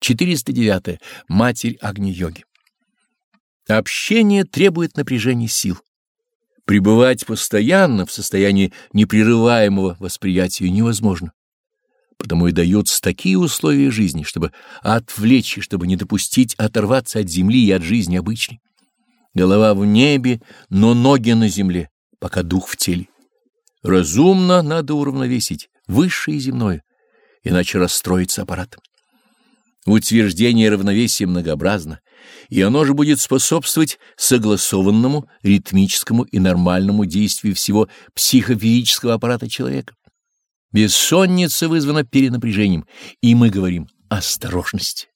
409. Матерь Агни-йоги. Общение требует напряжения сил. Пребывать постоянно в состоянии непрерываемого восприятия невозможно. Потому и даются такие условия жизни, чтобы отвлечь и чтобы не допустить оторваться от земли и от жизни обычной. Голова в небе, но ноги на земле, пока дух в теле. Разумно надо уравновесить высшее и земное, иначе расстроится аппарат. Утверждение равновесия многообразно, и оно же будет способствовать согласованному, ритмическому и нормальному действию всего психофизического аппарата человека. Бессонница вызвана перенапряжением, и мы говорим «осторожность».